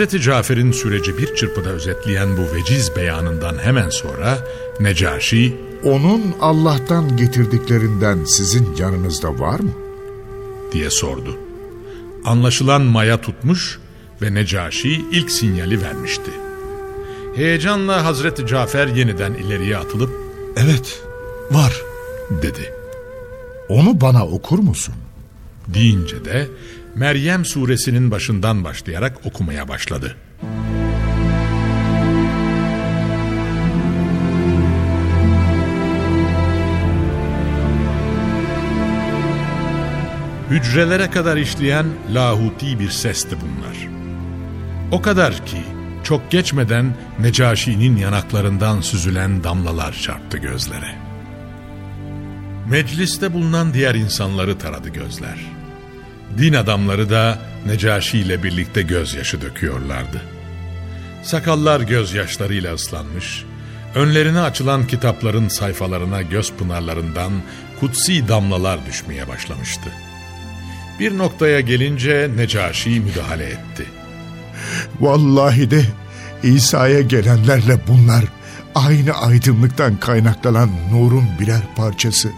Hazreti Cafer'in süreci bir çırpıda özetleyen bu veciz beyanından hemen sonra Necaşi Onun Allah'tan getirdiklerinden sizin yanınızda var mı? diye sordu. Anlaşılan maya tutmuş ve Necaşi ilk sinyali vermişti. Heyecanla Hazreti Cafer yeniden ileriye atılıp Evet, var. dedi. Onu bana okur musun? Deyince de Meryem suresinin başından başlayarak okumaya başladı. Hücrelere kadar işleyen lahuti bir sesti bunlar. O kadar ki çok geçmeden Necaşi'nin yanaklarından süzülen damlalar çarptı gözlere. Mecliste bulunan diğer insanları taradı gözler. Din adamları da Necaşi ile birlikte gözyaşı döküyorlardı. Sakallar gözyaşlarıyla ıslanmış, önlerine açılan kitapların sayfalarına göz pınarlarından kutsi damlalar düşmeye başlamıştı. Bir noktaya gelince Necaşi müdahale etti. Vallahi de İsa'ya gelenlerle bunlar aynı aydınlıktan kaynaklanan nurun birer parçası.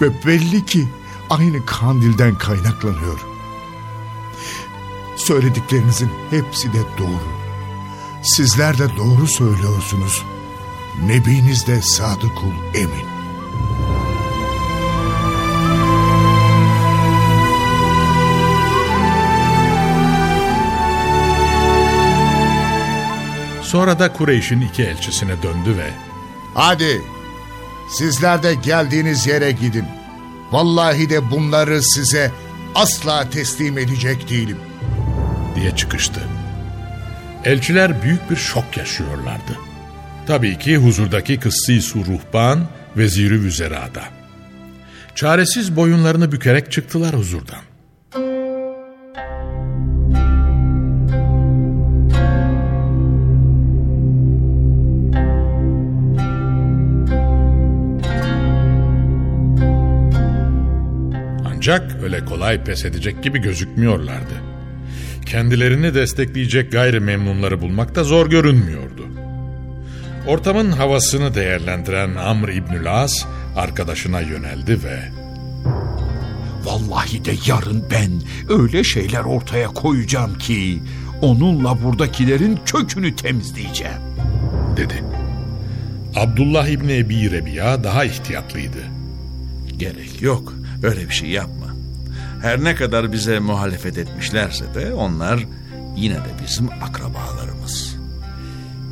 Ve belli ki aynı kandilden kaynaklanıyor. Söylediklerinizin hepsi de doğru. Sizler de doğru söylüyorsunuz. Nebiniz de sadıkul emin. Sonra da Kureyş'in iki elçisine döndü ve Hadi sizler de geldiğiniz yere gidin. Vallahi de bunları size asla teslim edecek değilim. diye çıkıştı. Elçiler büyük bir şok yaşıyorlardı. Tabii ki huzurdaki kıssi ruhban veziri vüzerada. Çaresiz boyunlarını bükerek çıktılar huzurdan. Ancak öyle kolay pes edecek gibi gözükmüyorlardı. Kendilerini destekleyecek gayrimemnunları bulmak da zor görünmüyordu. Ortamın havasını değerlendiren Amr İbnül As arkadaşına yöneldi ve Vallahi de yarın ben öyle şeyler ortaya koyacağım ki onunla buradakilerin kökünü temizleyeceğim. dedi. Abdullah İbni Ebi Rebiya daha ihtiyatlıydı. Gerek yok. Öyle bir şey yapma. Her ne kadar bize muhalefet etmişlerse de onlar yine de bizim akrabalarımız.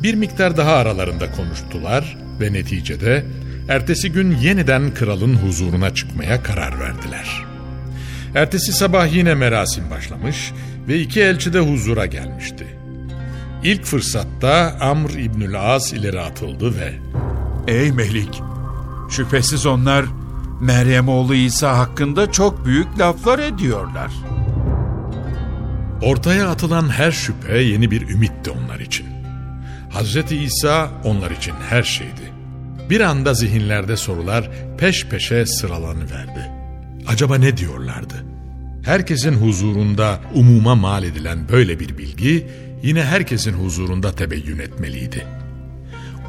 Bir miktar daha aralarında konuştular ve neticede ertesi gün yeniden kralın huzuruna çıkmaya karar verdiler. Ertesi sabah yine merasim başlamış ve iki elçi de huzura gelmişti. İlk fırsatta Amr İbnül As ileri atıldı ve Ey Melik! Şüphesiz onlar Meryem oğlu İsa hakkında çok büyük laflar ediyorlar. Ortaya atılan her şüphe yeni bir ümitti onlar için. Hazreti İsa onlar için her şeydi. Bir anda zihinlerde sorular peş peşe sıralanıverdi. Acaba ne diyorlardı? Herkesin huzurunda umuma mal edilen böyle bir bilgi yine herkesin huzurunda tebeyyün etmeliydi.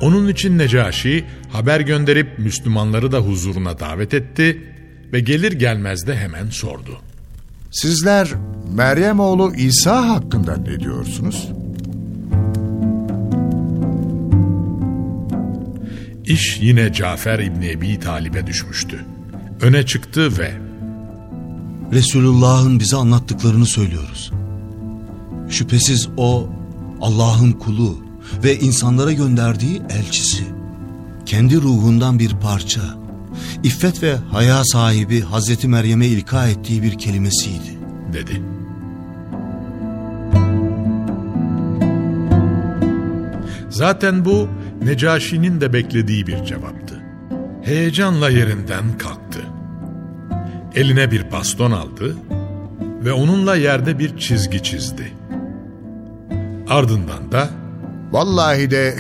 Onun için Necaşi haber gönderip Müslümanları da huzuruna davet etti ve gelir gelmez de hemen sordu. Sizler Meryem oğlu İsa hakkında ne diyorsunuz? İş yine Cafer İbni Ebi Talib'e düşmüştü. Öne çıktı ve Resulullah'ın bize anlattıklarını söylüyoruz. Şüphesiz o Allah'ın kulu ve insanlara gönderdiği elçisi. Kendi ruhundan bir parça, iffet ve haya sahibi Hazreti Meryem'e ilka ettiği bir kelimesiydi. dedi. Zaten bu Necaşi'nin de beklediği bir cevaptı. Heyecanla yerinden kalktı. Eline bir baston aldı ve onunla yerde bir çizgi çizdi. Ardından da Vallahi de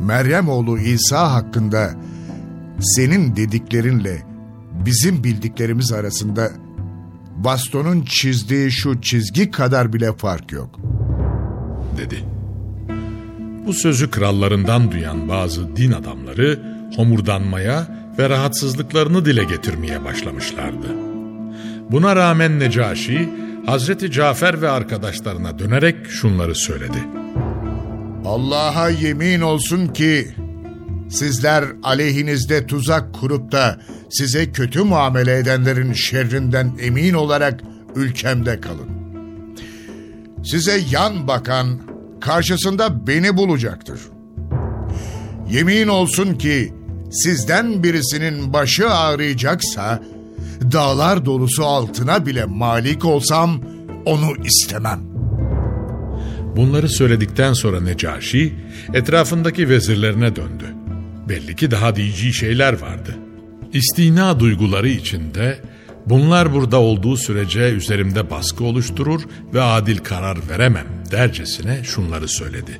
Meryem oğlu İsa hakkında senin dediklerinle bizim bildiklerimiz arasında bastonun çizdiği şu çizgi kadar bile fark yok. dedi. Bu sözü krallarından duyan bazı din adamları homurdanmaya ve rahatsızlıklarını dile getirmeye başlamışlardı. Buna rağmen Necaşi, Hazreti Cafer ve arkadaşlarına dönerek şunları söyledi. Allah'a yemin olsun ki sizler aleyhinizde tuzak kurup da size kötü muamele edenlerin şerrinden emin olarak ülkemde kalın. Size yan bakan karşısında beni bulacaktır. Yemin olsun ki sizden birisinin başı ağrıyacaksa dağlar dolusu altına bile malik olsam onu istemem. Bunları söyledikten sonra Necaşi etrafındaki vezirlerine döndü. Belli ki daha diyeceği şeyler vardı. İstina duyguları içinde bunlar burada olduğu sürece üzerimde baskı oluşturur ve adil karar veremem dercesine şunları söyledi.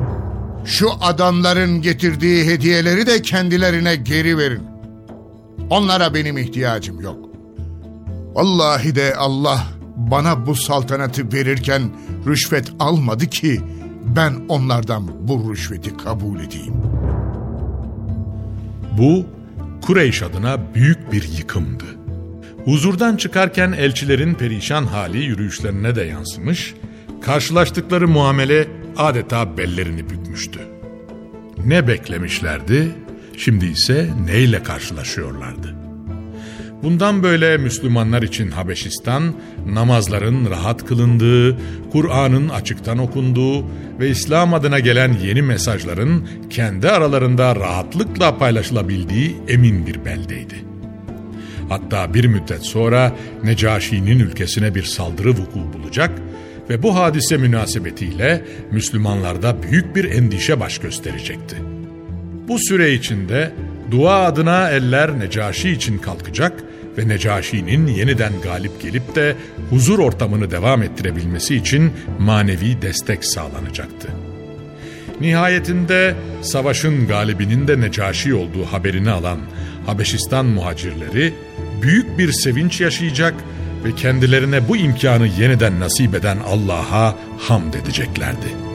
Şu adamların getirdiği hediyeleri de kendilerine geri verin. Onlara benim ihtiyacım yok. Vallahi de Allah bana bu saltanatı verirken rüşvet almadı ki ben onlardan bu rüşveti kabul edeyim. Bu Kureyş adına büyük bir yıkımdı. Huzurdan çıkarken elçilerin perişan hali yürüyüşlerine de yansımış, karşılaştıkları muamele adeta bellerini bükmüştü. Ne beklemişlerdi, şimdi ise neyle karşılaşıyorlardı? Bundan böyle Müslümanlar için Habeşistan, namazların rahat kılındığı, Kur'an'ın açıktan okunduğu ve İslam adına gelen yeni mesajların kendi aralarında rahatlıkla paylaşılabildiği emin bir beldeydi. Hatta bir müddet sonra Necaşi'nin ülkesine bir saldırı vuku bulacak ve bu hadise münasebetiyle Müslümanlarda büyük bir endişe baş gösterecekti. Bu süre içinde dua adına eller Necaşi için kalkacak ve Necaşi'nin yeniden galip gelip de huzur ortamını devam ettirebilmesi için manevi destek sağlanacaktı. Nihayetinde savaşın galibinin de Necaşi olduğu haberini alan Habeşistan muhacirleri büyük bir sevinç yaşayacak ve kendilerine bu imkanı yeniden nasip eden Allah'a hamd edeceklerdi.''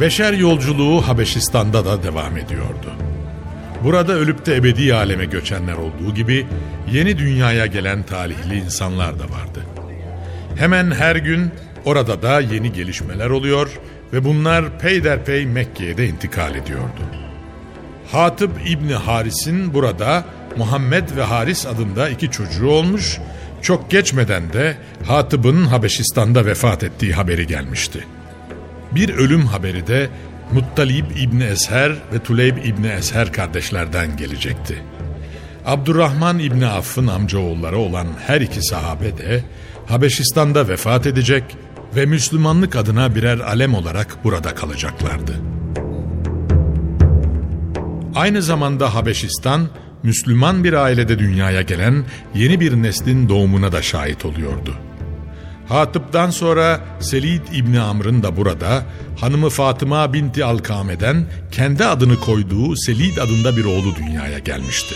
Beşer yolculuğu Habeşistan'da da devam ediyordu. Burada ölüp de ebedi aleme göçenler olduğu gibi yeni dünyaya gelen talihli insanlar da vardı. Hemen her gün orada da yeni gelişmeler oluyor ve bunlar peyderpey Mekke'ye de intikal ediyordu. Hatip İbni Haris'in burada Muhammed ve Haris adında iki çocuğu olmuş, çok geçmeden de Hatip'in Habeşistan'da vefat ettiği haberi gelmişti. Bir ölüm haberi de Muttalib İbni Esher ve Tuleyb İbni Esher kardeşlerden gelecekti. Abdurrahman İbni Aff'ın amcaoğulları olan her iki sahabe de Habeşistan'da vefat edecek ve Müslümanlık adına birer alem olarak burada kalacaklardı. Aynı zamanda Habeşistan, Müslüman bir ailede dünyaya gelen yeni bir neslin doğumuna da şahit oluyordu. Hatıp'tan sonra Selid İbni Amr'ın da burada hanımı Fatıma binti Alkame'den kendi adını koyduğu Selid adında bir oğlu dünyaya gelmişti.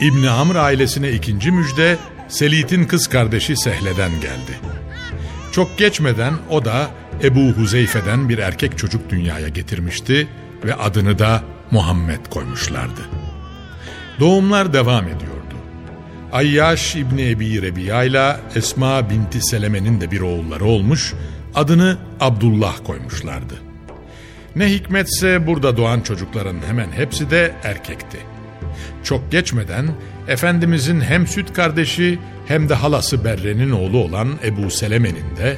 İbni Amr ailesine ikinci müjde Selid'in kız kardeşi Sehle'den geldi. Çok geçmeden o da Ebu Huzeyfe'den bir erkek çocuk dünyaya getirmişti ve adını da Muhammed koymuşlardı. Doğumlar devam ediyordu. Ayyaş İbni Ebi Rebiya ile Esma binti Seleme'nin de bir oğulları olmuş, adını Abdullah koymuşlardı. Ne hikmetse burada doğan çocukların hemen hepsi de erkekti. Çok geçmeden Efendimizin hem süt kardeşi hem de halası Berre'nin oğlu olan Ebu Seleme'nin de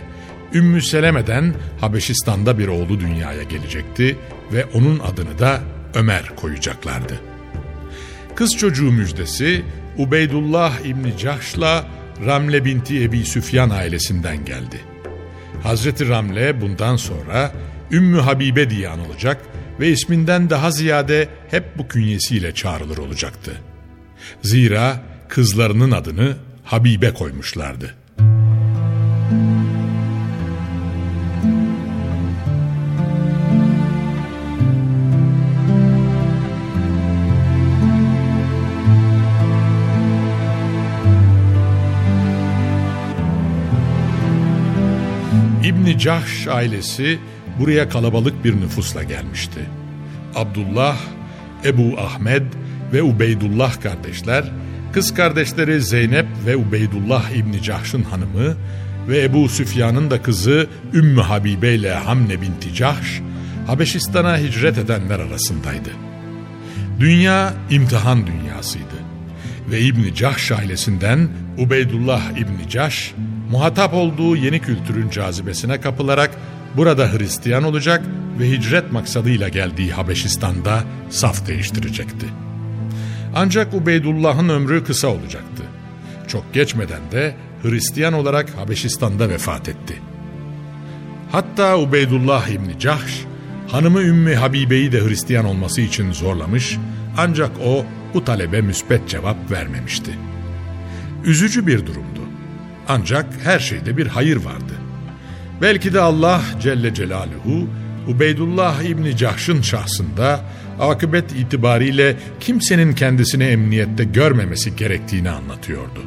Ümmü Seleme'den Habeşistan'da bir oğlu dünyaya gelecekti ve onun adını da Ömer koyacaklardı. Kız çocuğu müjdesi Ubeydullah İbni Cahş'la Ramle binti Ebi Süfyan ailesinden geldi. Hazreti Ramle bundan sonra Ümmü Habibe diye anılacak ve isminden daha ziyade hep bu künyesiyle çağrılır olacaktı. Zira kızlarının adını Habibe koymuşlardı. İbni Cahş ailesi buraya kalabalık bir nüfusla gelmişti. Abdullah, Ebu Ahmed ve Ubeydullah kardeşler, kız kardeşleri Zeynep ve Ubeydullah İbni Cahş'ın hanımı ve Ebu Süfyan'ın da kızı Ümmü Habibe ile Hamne binti Cahş, Habeşistan'a hicret edenler arasındaydı. Dünya imtihan dünyasıydı ve İbni Cahş ailesinden Ubeydullah İbni Cahş, muhatap olduğu yeni kültürün cazibesine kapılarak burada Hristiyan olacak ve hicret maksadıyla geldiği Habeşistan'da saf değiştirecekti. Ancak Ubeydullah'ın ömrü kısa olacaktı. Çok geçmeden de Hristiyan olarak Habeşistan'da vefat etti. Hatta Ubeydullah İbni Cahş, hanımı Ümmü Habibe'yi de Hristiyan olması için zorlamış ancak o bu talebe müspet cevap vermemişti. Üzücü bir durumdu. Ancak her şeyde bir hayır vardı. Belki de Allah Celle Celaluhu Ubeydullah İbni Cahş'ın şahsında akıbet itibariyle kimsenin kendisini emniyette görmemesi gerektiğini anlatıyordu.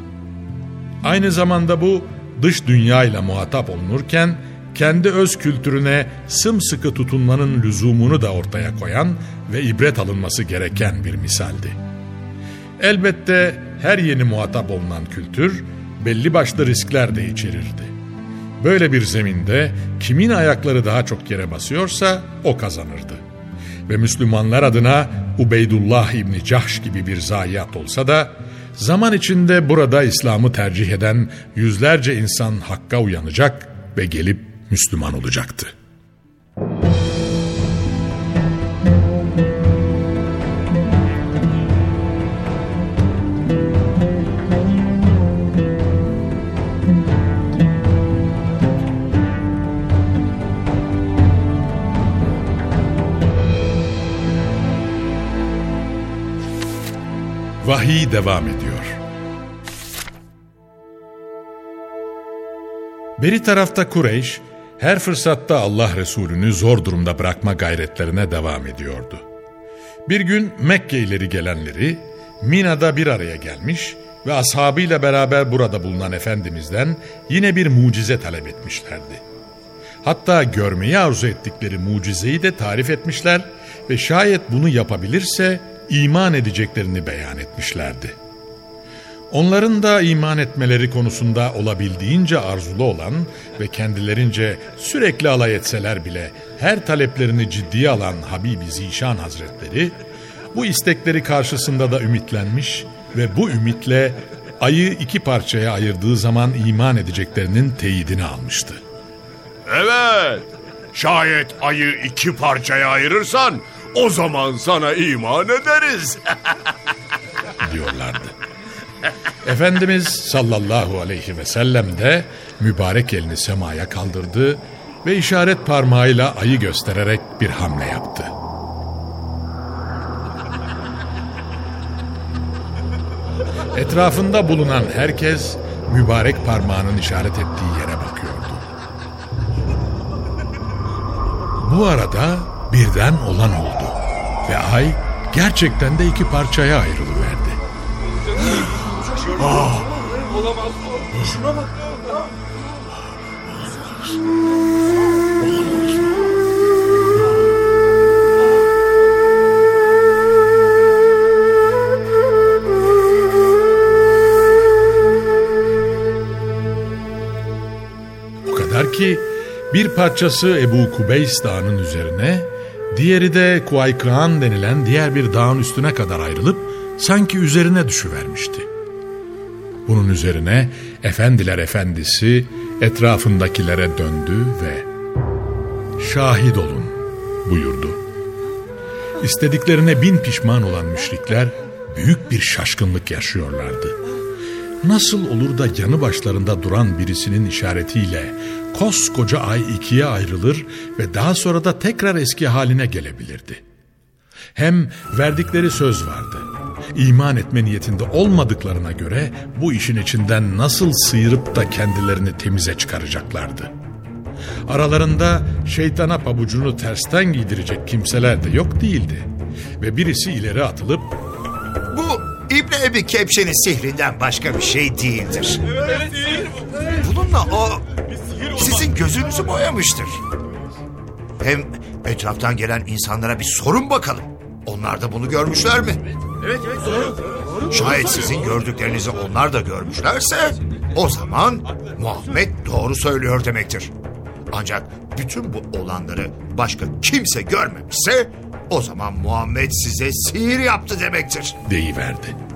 Aynı zamanda bu dış dünyayla muhatap olunurken kendi öz kültürüne sımsıkı tutunmanın lüzumunu da ortaya koyan ve ibret alınması gereken bir misaldi. Elbette her yeni muhatap olunan kültür belli başlı riskler de içerirdi. Böyle bir zeminde kimin ayakları daha çok yere basıyorsa o kazanırdı. Ve Müslümanlar adına Ubeydullah İbni Cahş gibi bir zayiat olsa da zaman içinde burada İslam'ı tercih eden yüzlerce insan hakka uyanacak ve gelip Müslüman olacaktı. Vahiy devam ediyor. Beri tarafta Kureyş, her fırsatta Allah Resulü'nü zor durumda bırakma gayretlerine devam ediyordu. Bir gün Mekke ileri gelenleri Mina'da bir araya gelmiş ve ashabıyla beraber burada bulunan Efendimiz'den yine bir mucize talep etmişlerdi. Hatta görmeyi arzu ettikleri mucizeyi de tarif etmişler ve şayet bunu yapabilirse iman edeceklerini beyan etmişlerdi. Onların da iman etmeleri konusunda olabildiğince arzulu olan ve kendilerince sürekli alay etseler bile her taleplerini ciddiye alan Habibi Zişan Hazretleri, bu istekleri karşısında da ümitlenmiş ve bu ümitle ayı iki parçaya ayırdığı zaman iman edeceklerinin teyidini almıştı. Evet, Şayet ayı iki parçaya ayırırsan o zaman sana iman ederiz. diyorlardı. Efendimiz sallallahu aleyhi ve sellem de mübarek elini semaya kaldırdı ve işaret parmağıyla ayı göstererek bir hamle yaptı. Etrafında bulunan herkes mübarek parmağının işaret ettiği yere bakıyordu. Bu arada birden olan oldu ve ay gerçekten de iki parçaya ayrılıverdi. O kadar ki bir parçası Ebu Kubeys dağının üzerine, diğeri de Kuaykıan denilen diğer bir dağın üstüne kadar ayrılıp sanki üzerine düşüvermişti. Bunun üzerine efendiler efendisi etrafındakilere döndü ve şahit olun buyurdu. İstediklerine bin pişman olan müşrikler büyük bir şaşkınlık yaşıyorlardı. Nasıl olur da yanı başlarında duran birisinin işaretiyle koskoca ay ikiye ayrılır ve daha sonra da tekrar eski haline gelebilirdi? Hem verdikleri söz vardı. İman etme niyetinde olmadıklarına göre bu işin içinden nasıl sıyırıp da kendilerini temize çıkaracaklardı? Aralarında şeytana pabucunu tersten giydirecek kimseler de yok değildi. Ve birisi ileri atılıp İbni Ebi Kepşe'nin sihrinden başka bir şey değildir. Bununla o sizin gözünüzü boyamıştır. Hem etraftan gelen insanlara bir sorun bakalım. Onlar da bunu görmüşler mi? Evet evet doğru. Şayet sizin gördüklerinizi onlar da görmüşlerse o zaman Muhammed doğru söylüyor demektir. Ancak bütün bu olanları başka kimse görmemişse o zaman Muhammed size sihir yaptı demektir. deyiverdi.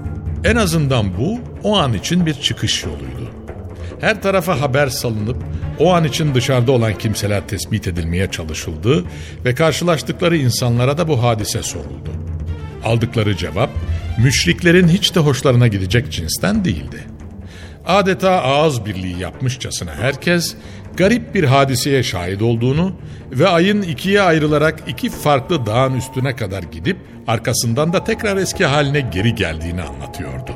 En azından bu o an için bir çıkış yoluydu. Her tarafa haber salınıp o an için dışarıda olan kimseler tespit edilmeye çalışıldı ve karşılaştıkları insanlara da bu hadise soruldu. Aldıkları cevap müşriklerin hiç de hoşlarına gidecek cinsten değildi. Adeta ağız birliği yapmışçasına herkes garip bir hadiseye şahit olduğunu ve ayın ikiye ayrılarak iki farklı dağın üstüne kadar gidip arkasından da tekrar eski haline geri geldiğini anlatıyordu.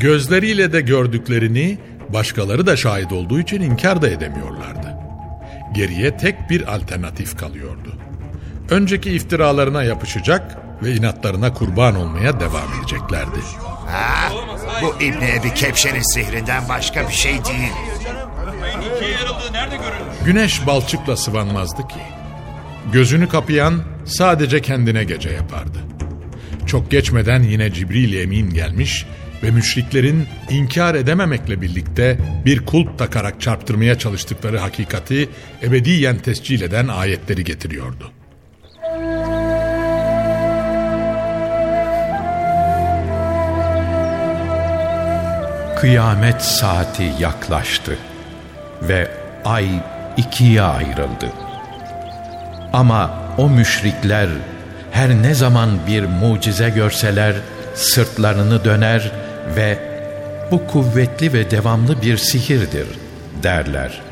Gözleriyle de gördüklerini başkaları da şahit olduğu için inkar da edemiyorlardı. Geriye tek bir alternatif kalıyordu. Önceki iftiralarına yapışacak ve inatlarına kurban olmaya devam edeceklerdi. Ha, bu İbni Ebi Kepşe'nin sihrinden başka bir şey değil. Güneş balçıkla sıvanmazdı ki. Gözünü kapayan sadece kendine gece yapardı. Çok geçmeden yine Cibril Emin gelmiş ve müşriklerin inkar edememekle birlikte bir kulp takarak çarptırmaya çalıştıkları hakikati ebediyen tescil eden ayetleri getiriyordu. Kıyamet saati yaklaştı ve ay ikiye ayrıldı. Ama o müşrikler her ne zaman bir mucize görseler sırtlarını döner ve bu kuvvetli ve devamlı bir sihirdir derler.